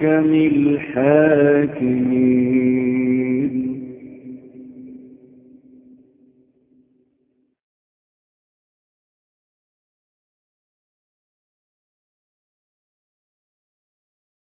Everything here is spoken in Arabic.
بأحكم الحاكمين.